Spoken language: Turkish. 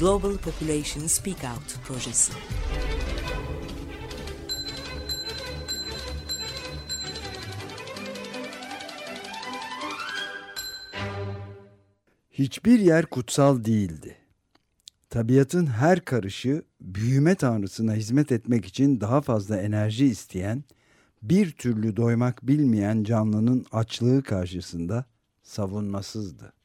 Global Population Speak Out projesi. Hiçbir yer kutsal değildi. Tabiatın her karışı büyüme tanrısına hizmet etmek için daha fazla enerji isteyen, bir türlü doymak bilmeyen canlının açlığı karşısında savunmasızdı.